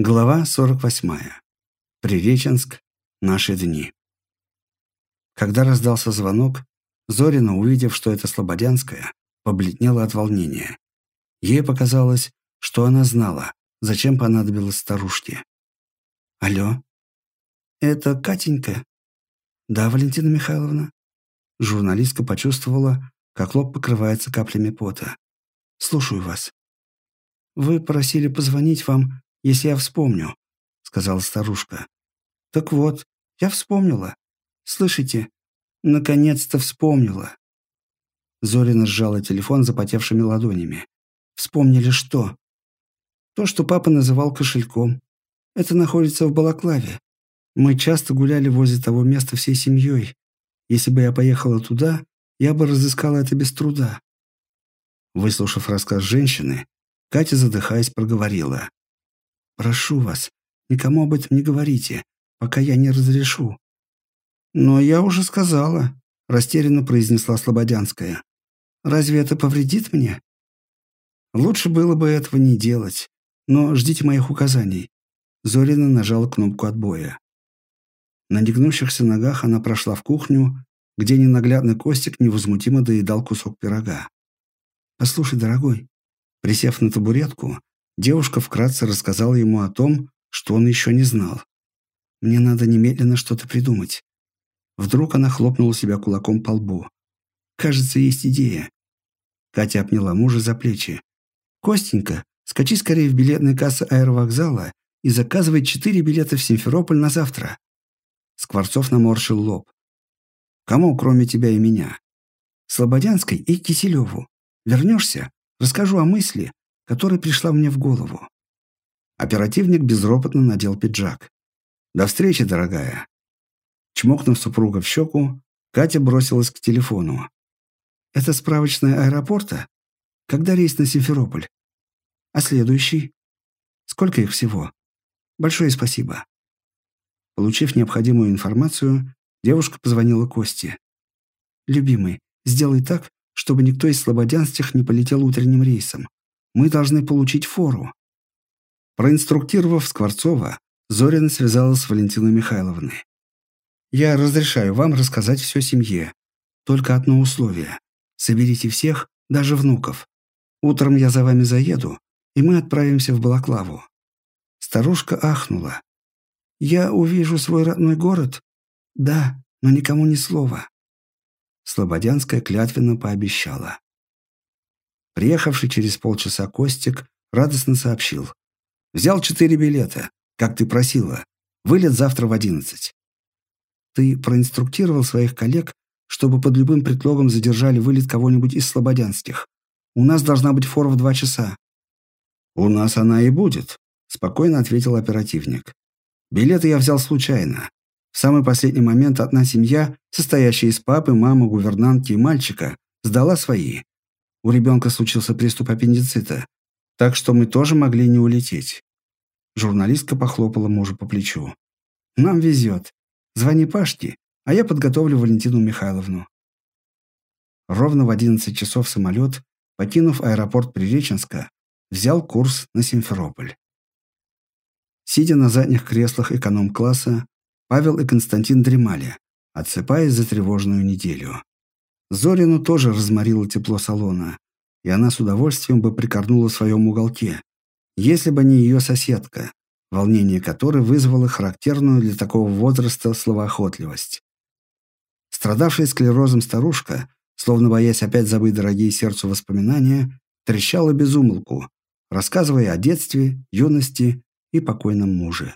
Глава 48. Приреченск. Наши дни. Когда раздался звонок, Зорина, увидев, что это Слободянская, побледнела от волнения. Ей показалось, что она знала, зачем понадобилось старушке. «Алло? Это Катенька?» «Да, Валентина Михайловна?» Журналистка почувствовала, как лоб покрывается каплями пота. «Слушаю вас. Вы просили позвонить вам если я вспомню», — сказала старушка. «Так вот, я вспомнила. Слышите? Наконец-то вспомнила». Зорина сжала телефон запотевшими ладонями. «Вспомнили что?» «То, что папа называл кошельком. Это находится в Балаклаве. Мы часто гуляли возле того места всей семьей. Если бы я поехала туда, я бы разыскала это без труда». Выслушав рассказ женщины, Катя, задыхаясь, проговорила. Прошу вас, никому об этом не говорите, пока я не разрешу». «Но я уже сказала», – растерянно произнесла Слободянская. «Разве это повредит мне?» «Лучше было бы этого не делать, но ждите моих указаний». Зорина нажала кнопку отбоя. На негнущихся ногах она прошла в кухню, где ненаглядный Костик невозмутимо доедал кусок пирога. «Послушай, дорогой», присев на табуретку, Девушка вкратце рассказала ему о том, что он еще не знал. «Мне надо немедленно что-то придумать». Вдруг она хлопнула себя кулаком по лбу. «Кажется, есть идея». Катя обняла мужа за плечи. «Костенька, скачи скорее в билетные кассы аэровокзала и заказывай четыре билета в Симферополь на завтра». Скворцов наморщил лоб. «Кому, кроме тебя и меня?» «Слободянской и Киселеву. Вернешься? Расскажу о мысли, которая пришла мне в голову. Оперативник безропотно надел пиджак. «До встречи, дорогая!» Чмокнув супруга в щеку, Катя бросилась к телефону. «Это справочная аэропорта? Когда рейс на Симферополь? А следующий? Сколько их всего? Большое спасибо». Получив необходимую информацию, девушка позвонила Косте. «Любимый, сделай так, чтобы никто из слободянских не полетел утренним рейсом. Мы должны получить фору». Проинструктировав Скворцова, Зорина связалась с Валентиной Михайловной. «Я разрешаю вам рассказать все семье. Только одно условие. Соберите всех, даже внуков. Утром я за вами заеду, и мы отправимся в Балаклаву». Старушка ахнула. «Я увижу свой родной город?» «Да, но никому ни слова». Слободянская клятвенно пообещала. Приехавший через полчаса Костик радостно сообщил. «Взял четыре билета, как ты просила. Вылет завтра в одиннадцать». «Ты проинструктировал своих коллег, чтобы под любым предлогом задержали вылет кого-нибудь из слободянских. У нас должна быть фора в два часа». «У нас она и будет», – спокойно ответил оперативник. «Билеты я взял случайно. В самый последний момент одна семья, состоящая из папы, мамы, гувернантки и мальчика, сдала свои. У ребенка случился приступ аппендицита, так что мы тоже могли не улететь. Журналистка похлопала мужа по плечу. «Нам везет. Звони Пашке, а я подготовлю Валентину Михайловну». Ровно в 11 часов самолет, покинув аэропорт Приреченска, взял курс на Симферополь. Сидя на задних креслах эконом-класса, Павел и Константин дремали, отсыпаясь за тревожную неделю. Зорину тоже разморило тепло салона, и она с удовольствием бы прикорнула в своем уголке, если бы не ее соседка, волнение которой вызвало характерную для такого возраста словоохотливость. Страдавшая склерозом старушка, словно боясь опять забыть дорогие сердцу воспоминания, трещала без умолку, рассказывая о детстве, юности и покойном муже.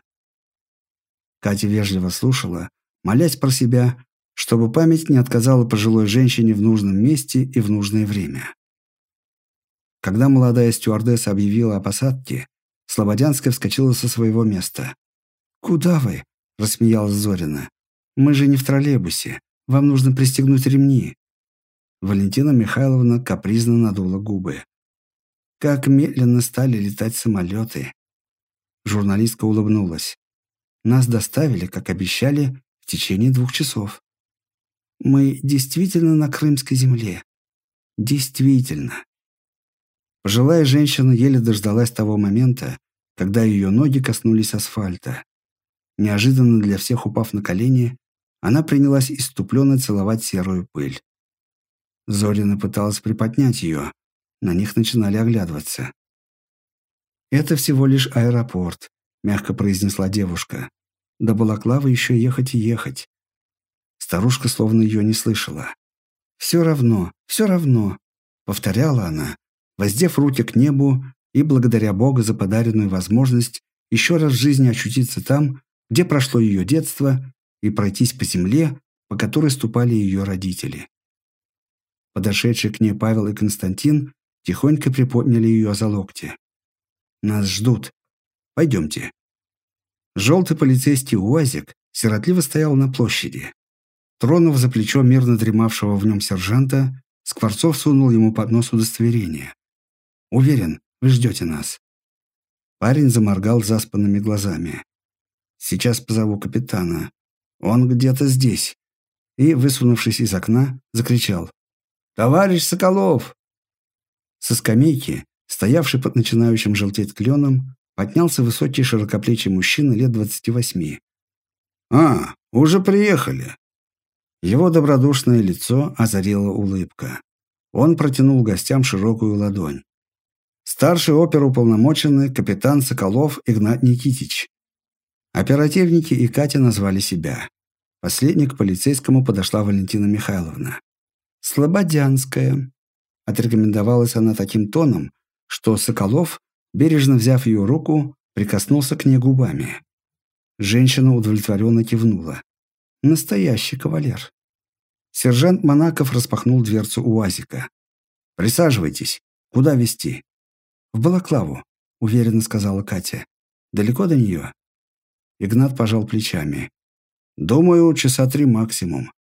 Катя вежливо слушала, молясь про себя, чтобы память не отказала пожилой женщине в нужном месте и в нужное время. Когда молодая стюардесса объявила о посадке, Слободянская вскочила со своего места. «Куда вы?» – рассмеялась Зорина. «Мы же не в троллейбусе. Вам нужно пристегнуть ремни». Валентина Михайловна капризно надула губы. Как медленно стали летать самолеты. Журналистка улыбнулась. Нас доставили, как обещали, в течение двух часов. Мы действительно на крымской земле. Действительно. Пожилая женщина еле дождалась того момента, когда ее ноги коснулись асфальта. Неожиданно для всех упав на колени, она принялась иступленно целовать серую пыль. Зорина пыталась приподнять ее, на них начинали оглядываться. «Это всего лишь аэропорт», — мягко произнесла девушка. «До Балаклавы еще ехать и ехать». Старушка словно ее не слышала. «Все равно, все равно», — повторяла она, воздев руки к небу и благодаря Богу за подаренную возможность еще раз в жизни очутиться там, где прошло ее детство, и пройтись по земле, по которой ступали ее родители. Подошедшие к ней Павел и Константин тихонько приподняли ее за локти. «Нас ждут. Пойдемте». Желтый полицейский УАЗик сиротливо стоял на площади. Тронув за плечо мирно дремавшего в нем сержанта, Скворцов сунул ему под нос удостоверение. «Уверен, вы ждете нас». Парень заморгал заспанными глазами. «Сейчас позову капитана. Он где-то здесь». И, высунувшись из окна, закричал. «Товарищ Соколов!» Со скамейки, стоявший под начинающим желтеть кленом, поднялся высокий широкоплечий мужчина лет двадцати восьми. «А, уже приехали!» Его добродушное лицо озарила улыбка. Он протянул гостям широкую ладонь. Старший оперуполномоченный капитан Соколов Игнат Никитич. Оперативники и Катя назвали себя. Последней к полицейскому подошла Валентина Михайловна. «Слободянская», — отрекомендовалась она таким тоном, что Соколов, бережно взяв ее руку, прикоснулся к ней губами. Женщина удовлетворенно кивнула. «Настоящий кавалер». Сержант Монаков распахнул дверцу УАЗика. «Присаживайтесь. Куда везти?» «В Балаклаву», — уверенно сказала Катя. «Далеко до нее?» Игнат пожал плечами. «Думаю, часа три максимум.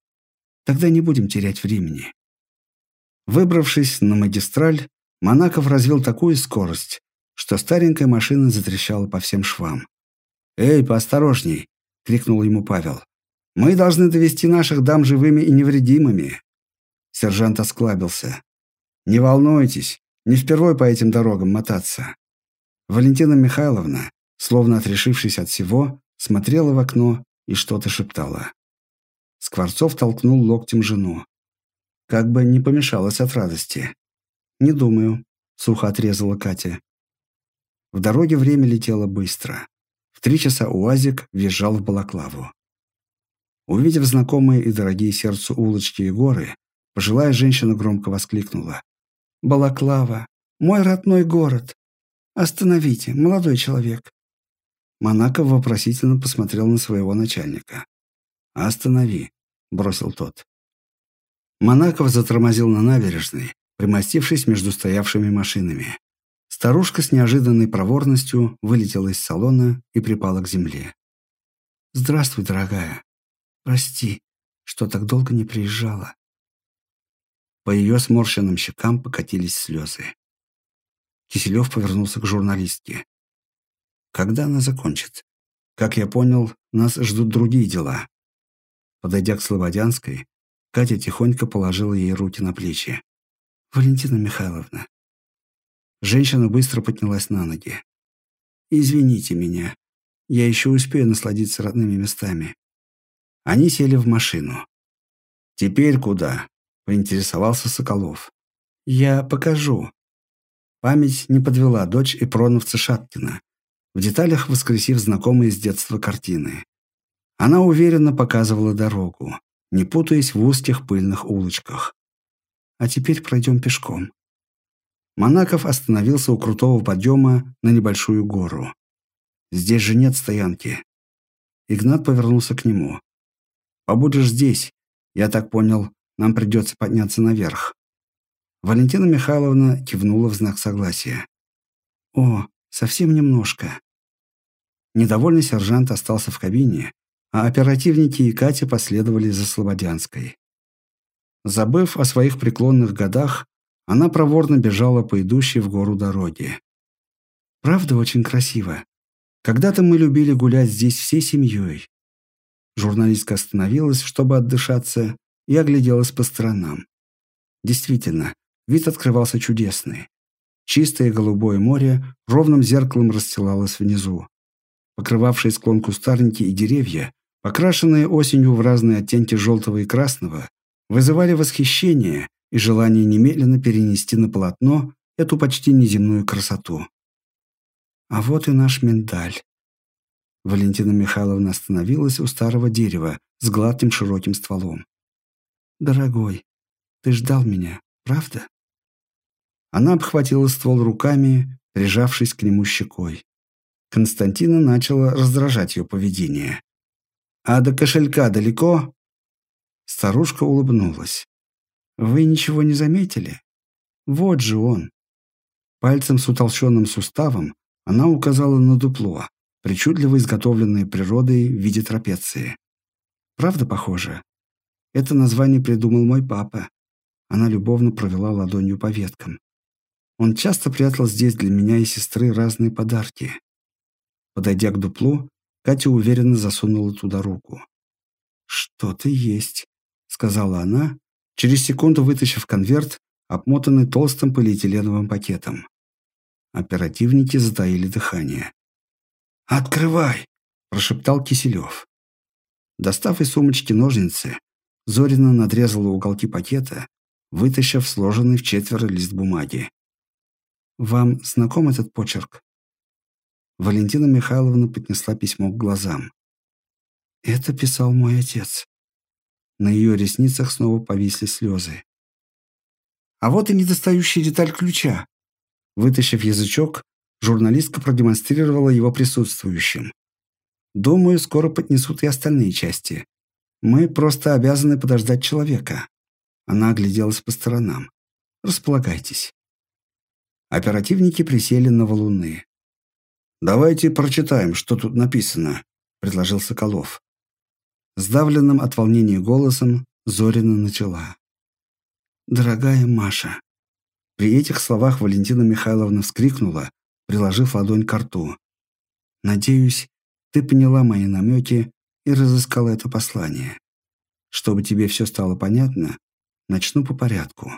Тогда не будем терять времени». Выбравшись на магистраль, Монаков развил такую скорость, что старенькая машина затрещала по всем швам. «Эй, поосторожней!» — крикнул ему Павел. «Мы должны довести наших дам живыми и невредимыми!» Сержант осклабился. «Не волнуйтесь, не впервой по этим дорогам мотаться». Валентина Михайловна, словно отрешившись от всего, смотрела в окно и что-то шептала. Скворцов толкнул локтем жену. Как бы не помешалась от радости. «Не думаю», — сухо отрезала Катя. В дороге время летело быстро. В три часа УАЗик въезжал в Балаклаву. Увидев знакомые и дорогие сердцу улочки и горы, пожилая женщина громко воскликнула. «Балаклава! Мой родной город! Остановите, молодой человек!» Монаков вопросительно посмотрел на своего начальника. «Останови», — бросил тот. Монаков затормозил на набережной, примостившись между стоявшими машинами. Старушка с неожиданной проворностью вылетела из салона и припала к земле. «Здравствуй, дорогая. Прости, что так долго не приезжала». По ее сморщенным щекам покатились слезы. Киселев повернулся к журналистке. Когда она закончит? Как я понял, нас ждут другие дела. Подойдя к Слободянской, Катя тихонько положила ей руки на плечи. «Валентина Михайловна». Женщина быстро поднялась на ноги. «Извините меня. Я еще успею насладиться родными местами». Они сели в машину. «Теперь куда?» – поинтересовался Соколов. «Я покажу». Память не подвела дочь и проновца Шаткина, в деталях воскресив знакомые с детства картины. Она уверенно показывала дорогу, не путаясь в узких пыльных улочках. А теперь пройдем пешком. Монаков остановился у крутого подъема на небольшую гору. Здесь же нет стоянки. Игнат повернулся к нему. «Побудешь здесь. Я так понял, нам придется подняться наверх». Валентина Михайловна кивнула в знак согласия. «О, Совсем немножко. Недовольный сержант остался в кабине, а оперативники и Катя последовали за Слободянской. Забыв о своих преклонных годах, она проворно бежала по идущей в гору дороге. «Правда очень красиво. Когда-то мы любили гулять здесь всей семьей». Журналистка остановилась, чтобы отдышаться, и огляделась по сторонам. Действительно, вид открывался чудесный. Чистое голубое море ровным зеркалом расстилалось внизу. Покрывавшие склон кустарники и деревья, покрашенные осенью в разные оттенки желтого и красного, вызывали восхищение и желание немедленно перенести на полотно эту почти неземную красоту. А вот и наш миндаль. Валентина Михайловна остановилась у старого дерева с гладким широким стволом. «Дорогой, ты ждал меня, правда?» Она обхватила ствол руками, прижавшись к нему щекой. Константина начала раздражать ее поведение. «А до кошелька далеко?» Старушка улыбнулась. «Вы ничего не заметили? Вот же он!» Пальцем с утолщенным суставом она указала на дупло, причудливо изготовленное природой в виде трапеции. Правда похоже? Это название придумал мой папа. Она любовно провела ладонью по веткам. Он часто прятал здесь для меня и сестры разные подарки. Подойдя к дуплу, Катя уверенно засунула туда руку. «Что-то есть», — сказала она, через секунду вытащив конверт, обмотанный толстым полиэтиленовым пакетом. Оперативники затаили дыхание. «Открывай!» – прошептал Киселев. Достав из сумочки ножницы, Зорина надрезала уголки пакета, вытащив сложенный в четверо лист бумаги. «Вам знаком этот почерк?» Валентина Михайловна поднесла письмо к глазам. «Это писал мой отец». На ее ресницах снова повисли слезы. «А вот и недостающая деталь ключа», Вытащив язычок, журналистка продемонстрировала его присутствующим. «Думаю, скоро поднесут и остальные части. Мы просто обязаны подождать человека». Она огляделась по сторонам. «Располагайтесь». Оперативники присели на валуны. «Давайте прочитаем, что тут написано», – предложил Соколов. Сдавленным от волнения голосом Зорина начала. «Дорогая Маша, при этих словах Валентина Михайловна вскрикнула, приложив ладонь к рту. «Надеюсь, ты поняла мои намеки и разыскала это послание. Чтобы тебе все стало понятно, начну по порядку.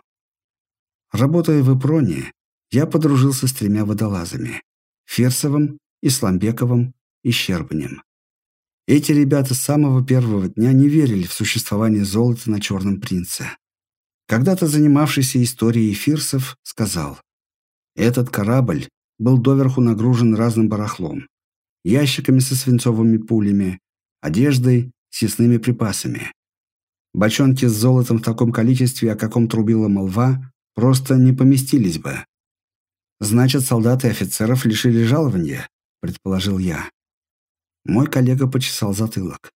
Работая в Ипроне, я подружился с тремя водолазами – Ферсовым, Исламбековым и Щербанем. Эти ребята с самого первого дня не верили в существование золота на Черном принце. Когда-то занимавшийся историей фирсов сказал, «Этот корабль был доверху нагружен разным барахлом, ящиками со свинцовыми пулями, одеждой, съестными припасами. Бочонки с золотом в таком количестве, о каком трубила молва, просто не поместились бы. Значит, солдаты и офицеров лишили жалования, предположил я. Мой коллега почесал затылок.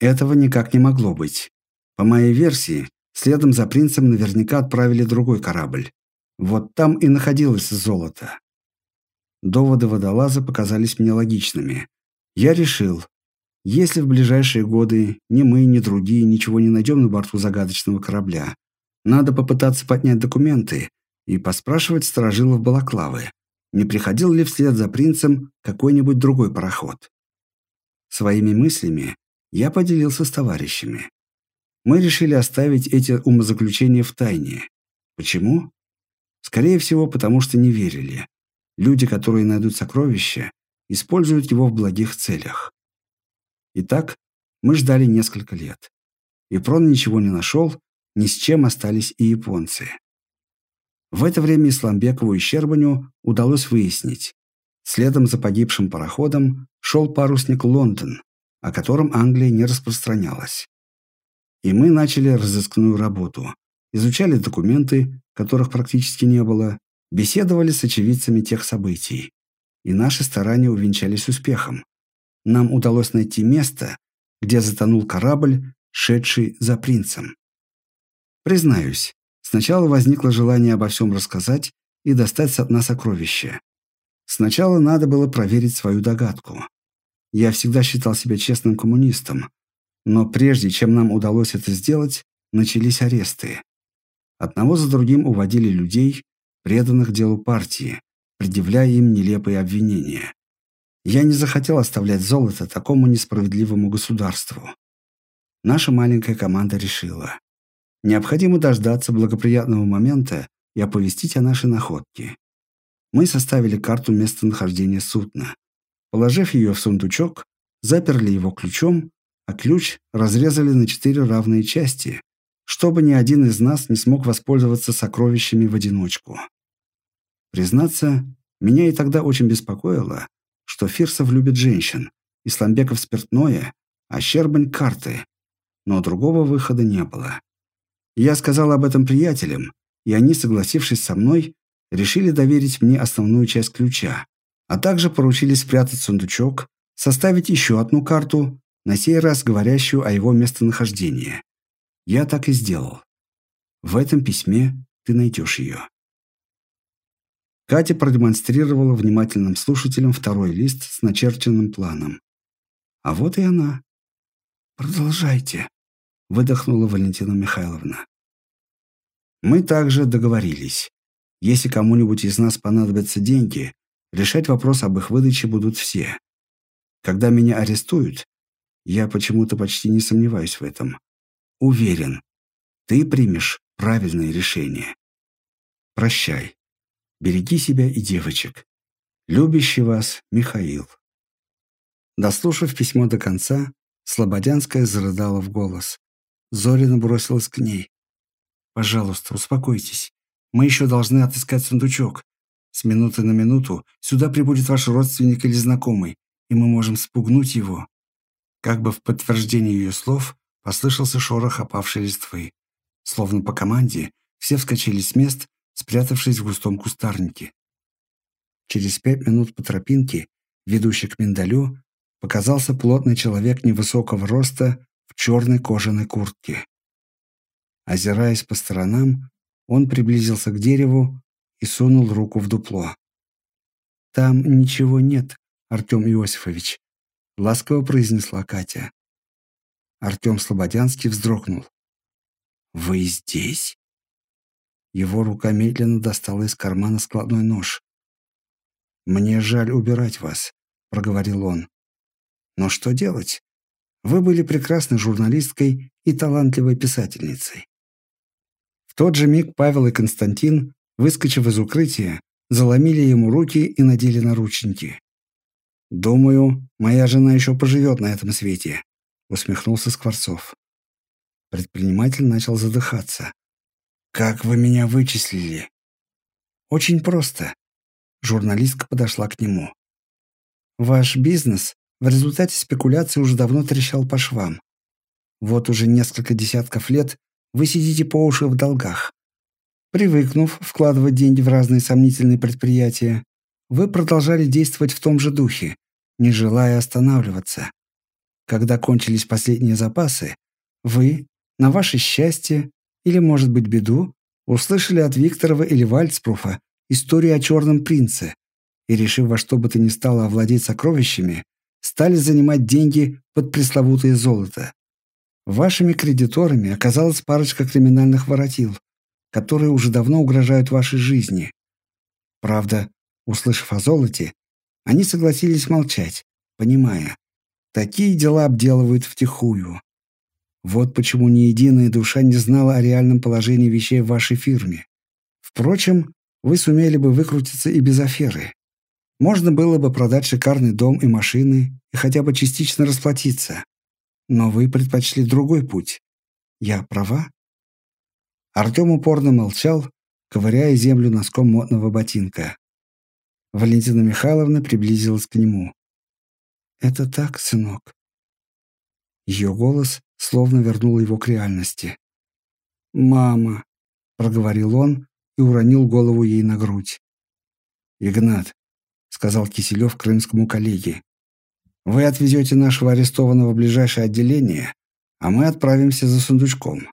Этого никак не могло быть. По моей версии, Следом за принцем наверняка отправили другой корабль. Вот там и находилось золото. Доводы водолаза показались мне логичными. Я решил, если в ближайшие годы ни мы, ни другие ничего не найдем на борту загадочного корабля, надо попытаться поднять документы и поспрашивать сторожилов Балаклавы, не приходил ли вслед за принцем какой-нибудь другой пароход. Своими мыслями я поделился с товарищами. Мы решили оставить эти умозаключения в тайне. Почему? Скорее всего, потому что не верили. Люди, которые найдут сокровища, используют его в благих целях. Итак, мы ждали несколько лет. И Прон ничего не нашел, ни с чем остались и японцы. В это время Исламбекову и Щербаню удалось выяснить. Следом за погибшим пароходом шел парусник «Лондон», о котором Англия не распространялась. И мы начали разыскную работу. Изучали документы, которых практически не было, беседовали с очевидцами тех событий. И наши старания увенчались успехом. Нам удалось найти место, где затонул корабль, шедший за принцем. Признаюсь, сначала возникло желание обо всем рассказать и достать с дна сокровища. Сначала надо было проверить свою догадку. Я всегда считал себя честным коммунистом, но прежде чем нам удалось это сделать, начались аресты. Одного за другим уводили людей, преданных делу партии, предъявляя им нелепые обвинения. Я не захотел оставлять золото такому несправедливому государству. Наша маленькая команда решила. Необходимо дождаться благоприятного момента и оповестить о нашей находке. Мы составили карту местонахождения судна. Положив ее в сундучок, заперли его ключом, а ключ разрезали на четыре равные части, чтобы ни один из нас не смог воспользоваться сокровищами в одиночку. Признаться, меня и тогда очень беспокоило, что Фирсов любит женщин, Исламбеков спиртное, а Щербань – карты. Но другого выхода не было. Я сказал об этом приятелям, и они, согласившись со мной, решили доверить мне основную часть ключа, а также поручили спрятать сундучок, составить еще одну карту, на сей раз говорящую о его местонахождении. Я так и сделал. В этом письме ты найдешь ее. Катя продемонстрировала внимательным слушателям второй лист с начерченным планом. А вот и она. «Продолжайте», — выдохнула Валентина Михайловна. Мы также договорились. Если кому-нибудь из нас понадобятся деньги, решать вопрос об их выдаче будут все. Когда меня арестуют, я почему-то почти не сомневаюсь в этом. Уверен, ты примешь правильное решение. Прощай. Береги себя и девочек. Любящий вас Михаил. Дослушав письмо до конца, Слободянская зарыдала в голос. Зорина бросилась к ней. «Пожалуйста, успокойтесь. Мы еще должны отыскать сундучок. С минуты на минуту сюда прибудет ваш родственник или знакомый, и мы можем спугнуть его». Как бы в подтверждение ее слов послышался шорох опавшей листвы. Словно по команде, все вскочили с мест, спрятавшись в густом кустарнике. Через пять минут по тропинке, ведущей к миндалю, показался плотный человек невысокого роста в черной кожаной куртке. Озираясь по сторонам, он приблизился к дереву и сунул руку в дупло. «Там ничего нет, Артем Иосифович», — ласково произнесла Катя. Артем Слободянский вздрогнул. «Вы здесь?» Его рука медленно достала из кармана складной нож. «Мне жаль убирать вас», — проговорил он. Но что делать? Вы были прекрасной журналисткой и талантливой писательницей. В тот же миг Павел и Константин, выскочив из укрытия, заломили ему руки и надели наручники. «Думаю, моя жена еще поживет на этом свете», — усмехнулся Скворцов. Предприниматель начал задыхаться. «Как вы меня вычислили?» «Очень просто». Журналистка подошла к нему. «Ваш бизнес в результате спекуляции уже давно трещал по швам. Вот уже несколько десятков лет вы сидите по уши в долгах. Привыкнув вкладывать деньги в разные сомнительные предприятия, вы продолжали действовать в том же духе, не желая останавливаться. Когда кончились последние запасы, вы, на ваше счастье или, может быть, беду, услышали от Викторова или Вальцпруфа историю о черном принце и, решив во что бы то ни стало овладеть сокровищами, стали занимать деньги под пресловутое золото. Вашими кредиторами оказалась парочка криминальных воротил, которые уже давно угрожают вашей жизни. Правда, услышав о золоте, они согласились молчать, понимая, такие дела обделывают втихую. Вот почему ни единая душа не знала о реальном положении вещей в вашей фирме. Впрочем, вы сумели бы выкрутиться и без аферы. Можно было бы продать шикарный дом и машины и хотя бы частично расплатиться. Но вы предпочли другой путь. Я права?» Артем упорно молчал, ковыряя землю носком модного ботинка. Валентина Михайловна приблизилась к нему. «Это так, сынок?» Ее голос словно вернул его к реальности. «Мама!» — проговорил он и уронил голову ей на грудь. «Игнат, сказал Киселев крымскому коллеге. «Вы отвезете нашего арестованного в ближайшее отделение, а мы отправимся за сундучком».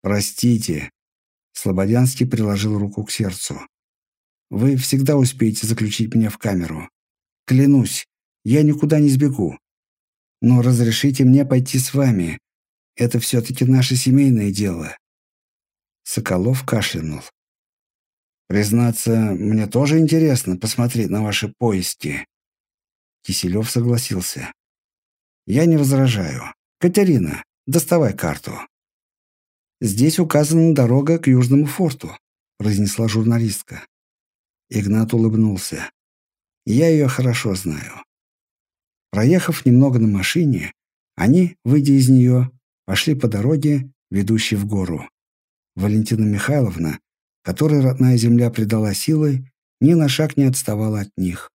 «Простите», — Слободянский приложил руку к сердцу. «Вы всегда успеете заключить меня в камеру. Клянусь, я никуда не сбегу. Но разрешите мне пойти с вами. Это все-таки наше семейное дело». Соколов кашлянул. Признаться, мне тоже интересно посмотреть на ваши поиски. Киселев согласился. Я не возражаю. Катерина, доставай карту. Здесь указана дорога к Южному форту, произнесла журналистка. Игнат улыбнулся. «Я ее хорошо знаю». Проехав немного на машине, они, выйдя из нее, пошли по дороге, ведущей в гору. Валентина Михайловна, которой родная земля придала силы, ни на шаг не отставала от них.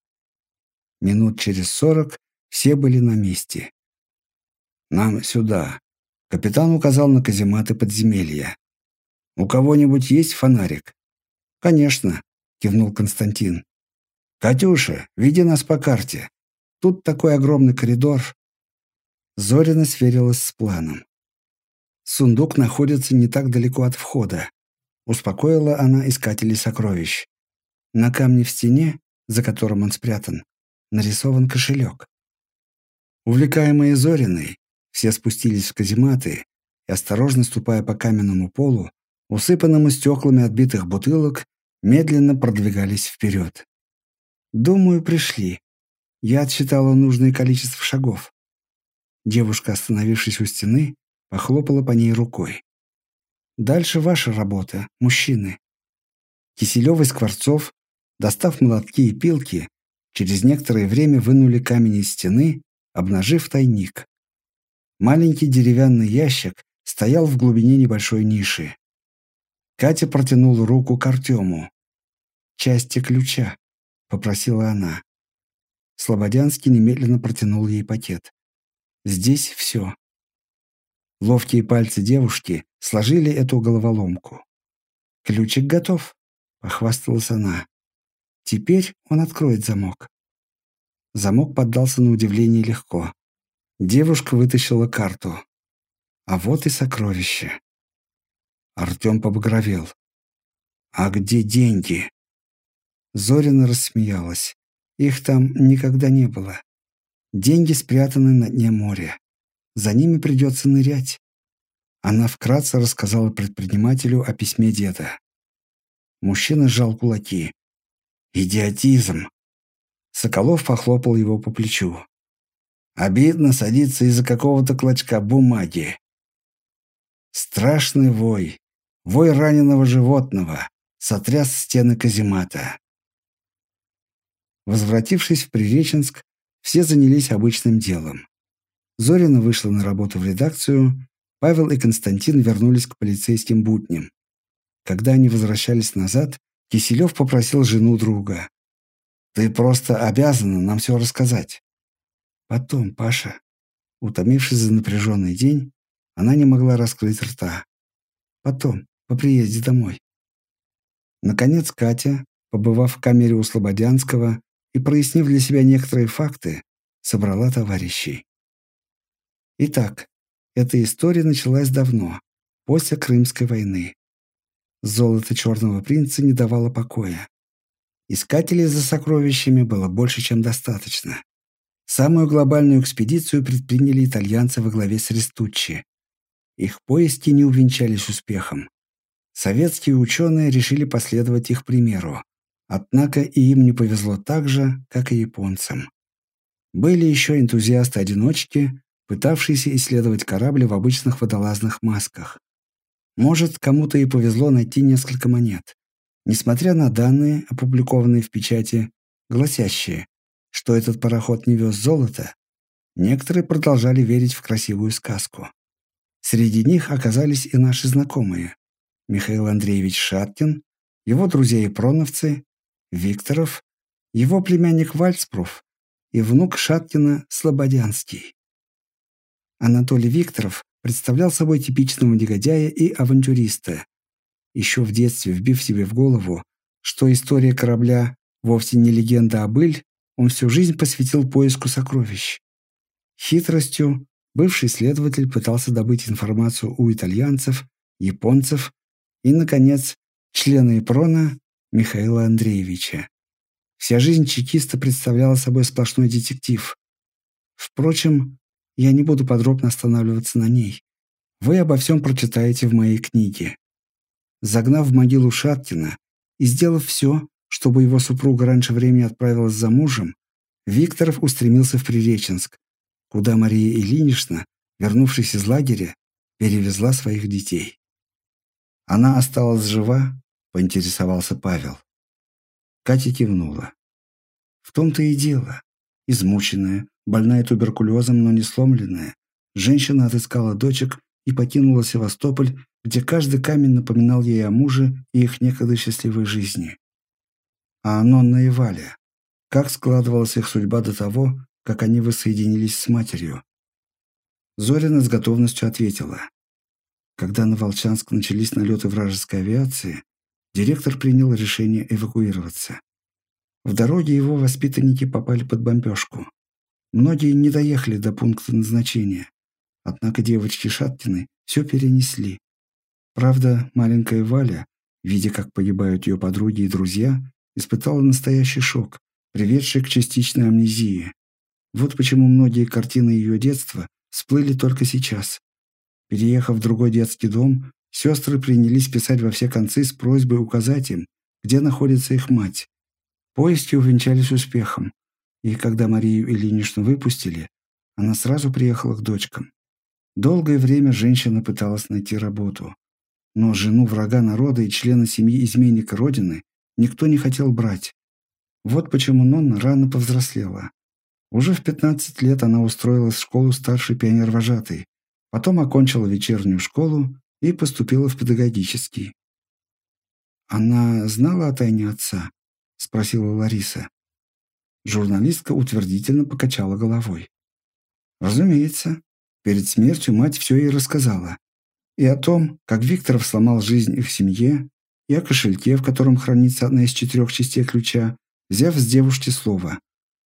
Минут через сорок все были на месте. «Нам сюда», — капитан указал на казематы подземелья. «У кого-нибудь есть фонарик?» «Конечно», — кивнул Константин. «Катюша, веди нас по карте. Тут такой огромный коридор». Зорина сверилась с планом. Сундук находится не так далеко от входа. Успокоила она искателей сокровищ. На камне в стене, за которым он спрятан, нарисован кошелек. Увлекаемые Зориной, все спустились в казематы и, осторожно ступая по каменному полу, усыпанному стеклами отбитых бутылок, медленно продвигались вперед. «Думаю, пришли». Я отсчитала нужное количество шагов. Девушка, остановившись у стены, похлопала по ней рукой. «Дальше ваша работа, мужчины». Киселев и Скворцов, достав молотки и пилки, через некоторое время вынули камень из стены, обнажив тайник. Маленький деревянный ящик стоял в глубине небольшой ниши. Катя протянула руку к Артему. «Части ключа», — попросила она. Слободянский немедленно протянул ей пакет. «Здесь все». Ловкие пальцы девушки сложили эту головоломку. «Ключик готов», — похвасталась она. «Теперь он откроет замок». Замок поддался на удивление легко. Девушка вытащила карту. А вот и сокровище. Артем побагровел. «А где деньги?» Зорина рассмеялась. Их там никогда не было. Деньги спрятаны на дне моря. За ними придется нырять. Она вкратце рассказала предпринимателю о письме деда. Мужчина сжал кулаки. «Идиотизм!» Соколов похлопал его по плечу. «Обидно садиться из-за какого-то клочка бумаги. Страшный вой, вой раненого животного, сотряс стены каземата. Возвратившись в Приреченск, все занялись обычным делом. Зорина вышла на работу в редакцию, Павел и Константин вернулись к полицейским будням. Когда они возвращались назад, Киселев попросил жену друга. «Ты просто обязана нам все рассказать». «Потом, Паша». Утомившись за напряженный день, она не могла раскрыть рта. Потом, по приезде домой. Наконец Катя, побывав в камере у Слободянского и прояснив для себя некоторые факты, собрала товарищей. Итак, эта история началась давно, после Крымской войны. Золото Черного принца не давало покоя. Искателей за сокровищами было больше, чем достаточно. Самую глобальную экспедицию предприняли итальянцы во главе с Рестуччи. Их поиски не увенчались успехом. Советские ученые решили последовать их примеру. Однако и им не повезло так же, как и японцам. Были еще энтузиасты-одиночки, пытавшиеся исследовать корабли в обычных водолазных масках. Может, кому-то и повезло найти несколько монет. Несмотря на данные, опубликованные в печати, гласящие, что этот пароход не вез золото, некоторые продолжали верить в красивую сказку. Среди них оказались и наши знакомые. Михаил Андреевич Шаткин, его друзья и проновцы, Викторов, его племянник Вальцпруф и внук Шаткина Слободянский. Анатолий Викторов представлял собой типичного негодяя и авантюриста. Еще в детстве вбив себе в голову, что история корабля вовсе не легенда, а быль, он всю жизнь посвятил поиску сокровищ. Хитростью, Бывший следователь пытался добыть информацию у итальянцев, японцев и, наконец, члена ИПРОНа Михаила Андреевича. Вся жизнь чекиста представляла собой сплошной детектив. Впрочем, я не буду подробно останавливаться на ней. Вы обо всем прочитаете в моей книге. Загнав в могилу Шаткина и сделав все, чтобы его супруга раньше времени отправилась за мужем, Викторов устремился в Приреченск, куда Мария Ильинична, вернувшись из лагеря, перевезла своих детей. Она осталась жива, поинтересовался Павел. Катя кивнула. В том-то и дело. Измученная, больная туберкулезом, но не сломленная, женщина отыскала дочек и покинула Севастополь, где каждый камень напоминал ей о муже и их некогда счастливой жизни. А Анонна и Валя. Как складывалась их судьба до того, как они воссоединились с матерью? Зорина с готовностью ответила. Когда на Волчанск начались налеты вражеской авиации, директор принял решение эвакуироваться. В дороге его воспитанники попали под бомбежку. Многие не доехали до пункта назначения. Однако девочки Шаткины все перенесли. Правда, маленькая Валя, видя, как погибают ее подруги и друзья, испытала настоящий шок, приведший к частичной амнезии. Вот почему многие картины ее детства всплыли только сейчас. Переехав в другой детский дом, сестры принялись писать во все концы с просьбой указать им, где находится их мать. Поиски увенчались успехом, и когда Марию Ильиничну выпустили, она сразу приехала к дочкам. Долгое время женщина пыталась найти работу, но жену врага народа и члена семьи изменника Родины никто не хотел брать. Вот почему Нонна рано повзрослела. Уже в 15 лет она устроилась в школу старшей пионер-вожатой, потом окончила вечернюю школу и поступила в педагогический. «Она знала о тайне отца?» – спросила Лариса. Журналистка утвердительно покачала головой. «Разумеется. Перед смертью мать все ей рассказала. И о том, как Викторов сломал жизнь их семье, и о кошельке, в котором хранится одна из четырех частей ключа, взяв с девушки слово.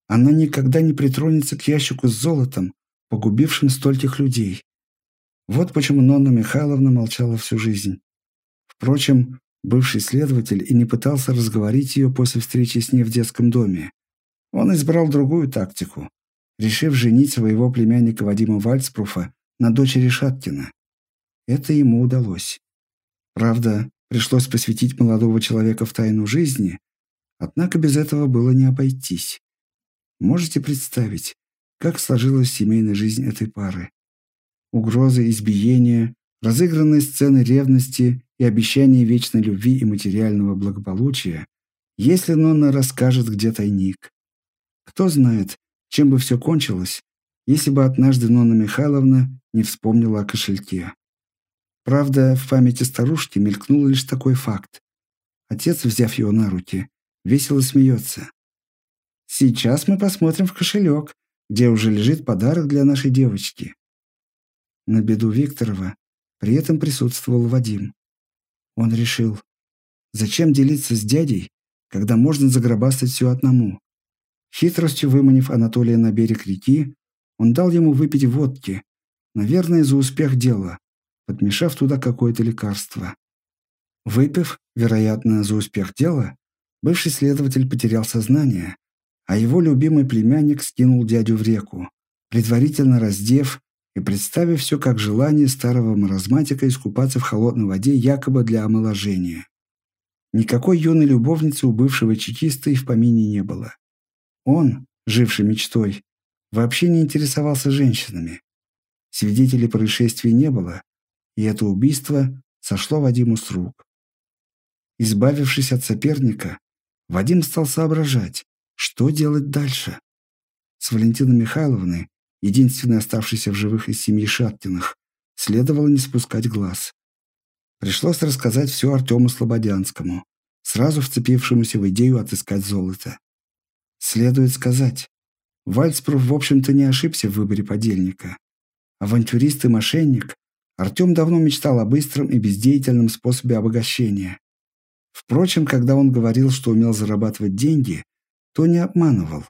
Она никогда не притронется к ящику с золотом, погубившим стольких людей. Вот почему Нонна Михайловна молчала всю жизнь. Впрочем, бывший следователь и не пытался разговорить ее после встречи с ней в детском доме. Он избрал другую тактику, решив женить своего племянника Вадима Вальцпруфа на дочери Шаткина. Это ему удалось. Правда, пришлось посвятить молодого человека в тайну жизни, однако без этого было не обойтись. Можете представить, как сложилась семейная жизнь этой пары? Угрозы, избиения, разыгранные сцены ревности и обещания вечной любви и материального благополучия, если Нонна расскажет, где тайник. Кто знает, чем бы все кончилось, если бы однажды Нонна Михайловна не вспомнила о кошельке. Правда, в памяти старушки мелькнул лишь такой факт. Отец, взяв его на руки, весело смеется. «Сейчас мы посмотрим в кошелек, где уже лежит подарок для нашей девочки». На беду Викторова при этом присутствовал Вадим. Он решил, зачем делиться с дядей, когда можно загробастать все одному. Хитростью выманив Анатолия на берег реки, он дал ему выпить водки, наверное, за успех дела, подмешав туда какое-то лекарство. Выпив, вероятно, за успех дела, бывший следователь потерял сознание, а его любимый племянник скинул дядю в реку, предварительно раздев и представив все как желание старого маразматика искупаться в холодной воде якобы для омоложения. Никакой юной любовницы у бывшего чекиста и в помине не было. Он, живший мечтой, вообще не интересовался женщинами. Свидетелей происшествия не было, и это убийство сошло Вадиму с рук. Избавившись от соперника, Вадим стал соображать, что делать дальше. С Валентиной Михайловной, единственной оставшейся в живых из семьи Шаткиных, следовало не спускать глаз. Пришлось рассказать все Артему Слободянскому, сразу вцепившемуся в идею отыскать золото. Следует сказать, Вальцпров, в общем-то, не ошибся в выборе подельника. Авантюрист и мошенник Артем давно мечтал о быстром и бездеятельном способе обогащения. Впрочем, когда он говорил, что умел зарабатывать деньги, то не обманывал.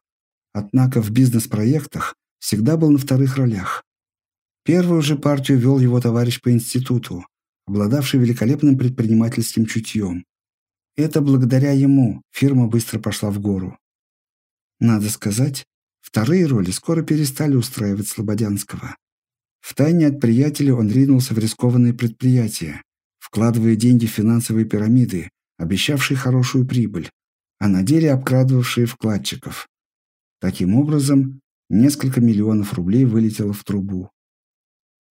Однако в бизнес-проектах всегда был на вторых ролях. Первую же партию вел его товарищ по институту, обладавший великолепным предпринимательским чутьем. Это благодаря ему фирма быстро пошла в гору. Надо сказать, вторые роли скоро перестали устраивать Слободянского. Втайне от приятелей он ринулся в рискованные предприятия, вкладывая деньги в финансовые пирамиды, обещавшие хорошую прибыль, а на деле обкрадывавшие вкладчиков. Таким образом, несколько миллионов рублей вылетело в трубу.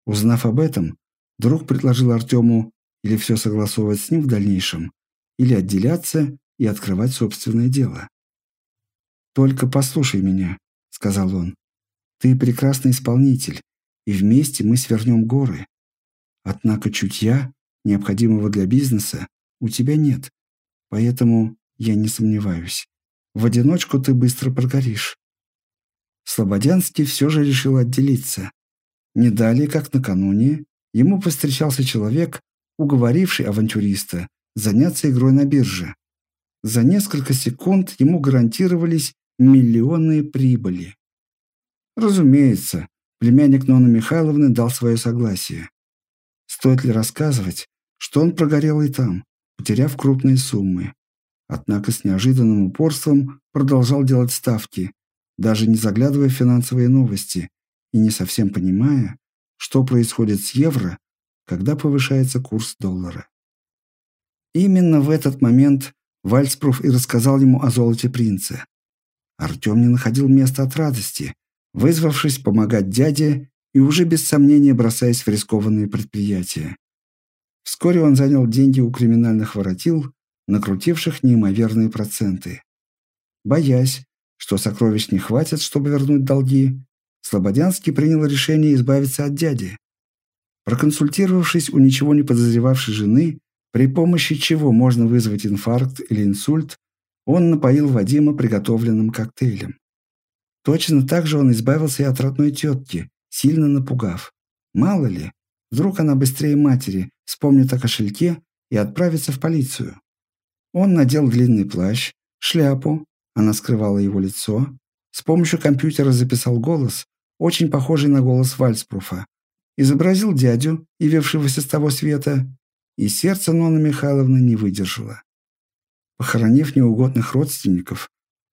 Узнав об этом, друг предложил Артему или все согласовывать с ним в дальнейшем, или отделяться и открывать собственное дело. «Только послушай меня», — сказал он. «Ты прекрасный исполнитель, и вместе мы свернем горы. Однако чутья, необходимого для бизнеса, у тебя нет, поэтому я не сомневаюсь. В одиночку ты быстро прогоришь». Слободянский все же решил отделиться. Не далее, как накануне, ему повстречался человек, уговоривший авантюриста заняться игрой на бирже. За несколько секунд ему гарантировались миллионные прибыли. Разумеется, племянник Нонны Михайловны дал свое согласие. Стоит ли рассказывать, что он прогорел и там, потеряв крупные суммы. Однако с неожиданным упорством продолжал делать ставки, даже не заглядывая в финансовые новости и не совсем понимая, что происходит с евро, когда повышается курс доллара. Именно в этот момент Вальцпруф и рассказал ему о золоте принца. Артем не находил места от радости, вызвавшись помогать дяде и уже без сомнения бросаясь в рискованные предприятия. Вскоре он занял деньги у криминальных воротил, накрутивших неимоверные проценты. Боясь, что сокровищ не хватит, чтобы вернуть долги, Слободянский принял решение избавиться от дяди. Проконсультировавшись у ничего не подозревавшей жены, при помощи чего можно вызвать инфаркт или инсульт, он напоил Вадима приготовленным коктейлем. Точно так же он избавился и от родной тетки, сильно напугав. Мало ли, вдруг она быстрее матери вспомнит о кошельке и отправится в полицию. Он надел длинный плащ, шляпу, она скрывала его лицо, с помощью компьютера записал голос, очень похожий на голос Вальцпруфа, изобразил дядю, явившегося с того света, и сердце Нонны Михайловны не выдержало. Похоронив неугодных родственников,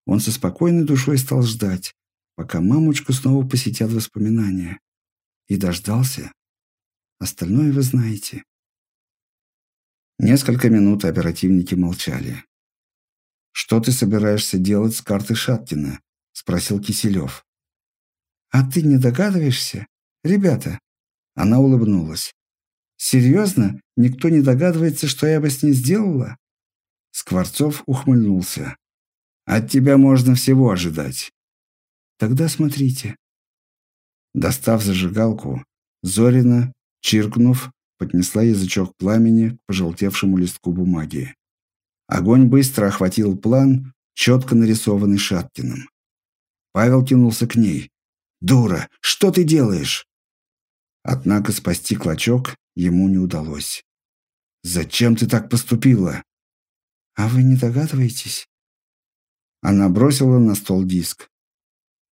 он со спокойной душой стал ждать, пока мамочку снова посетят воспоминания. И дождался. Остальное вы знаете. Несколько минут оперативники молчали. «Что ты собираешься делать с картой Шаткина?» – спросил Киселев. «А ты не догадываешься? Ребята!» Она улыбнулась. Серьезно? Никто не догадывается, что я бы с ней сделала?» Скворцов ухмыльнулся. «От тебя можно всего ожидать». «Тогда смотрите». Достав зажигалку, Зорина, чиркнув, поднесла язычок пламени к пожелтевшему листку бумаги. Огонь быстро охватил план, четко нарисованный Шаткиным. Павел кинулся к ней. «Дура, что ты делаешь?» Однако спасти клочок ему не удалось. «Зачем ты так поступила?» «А вы не догадываетесь?» Она бросила на стол диск.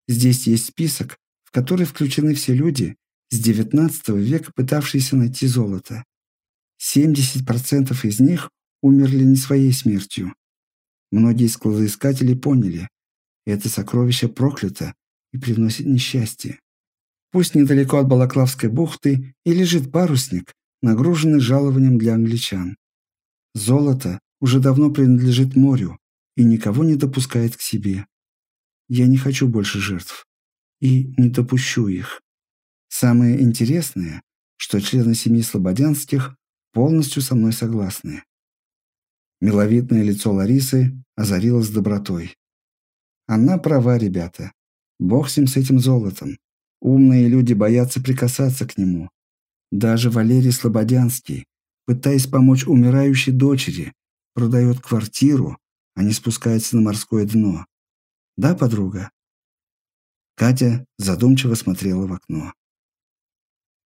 «Здесь есть список, в который включены все люди с XIX века, пытавшиеся найти золото. 70% из них умерли не своей смертью. Многие складоискатели поняли, это сокровище проклято и приносит несчастье. Пусть недалеко от Балаклавской бухты и лежит парусник, нагруженный жалованием для англичан. Золото уже давно принадлежит морю и никого не допускает к себе. Я не хочу больше жертв и не допущу их. Самое интересное, что члены семьи Слободянских полностью со мной согласны. Миловидное лицо Ларисы озарилось добротой. Она права, ребята. Бог с ним с этим золотом. Умные люди боятся прикасаться к нему. Даже Валерий Слободянский, пытаясь помочь умирающей дочери, продает квартиру, а не спускается на морское дно. Да, подруга? Катя задумчиво смотрела в окно.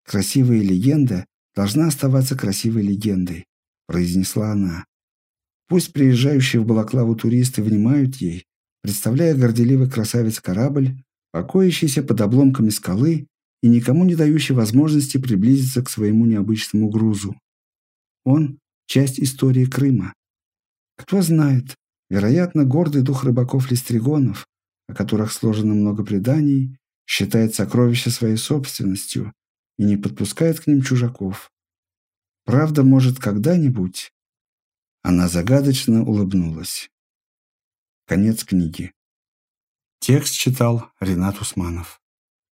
«Красивая легенда должна оставаться красивой легендой», произнесла она. Пусть приезжающие в Балаклаву туристы внимают ей, представляя горделивый красавец-корабль, покоящийся под обломками скалы и никому не дающий возможности приблизиться к своему необычному грузу. Он – часть истории Крыма. Кто знает, вероятно, гордый дух рыбаков-листригонов, о которых сложено много преданий, считает сокровища своей собственностью и не подпускает к ним чужаков. Правда, может, когда-нибудь... Она загадочно улыбнулась. Конец книги. Текст читал Ренат Усманов.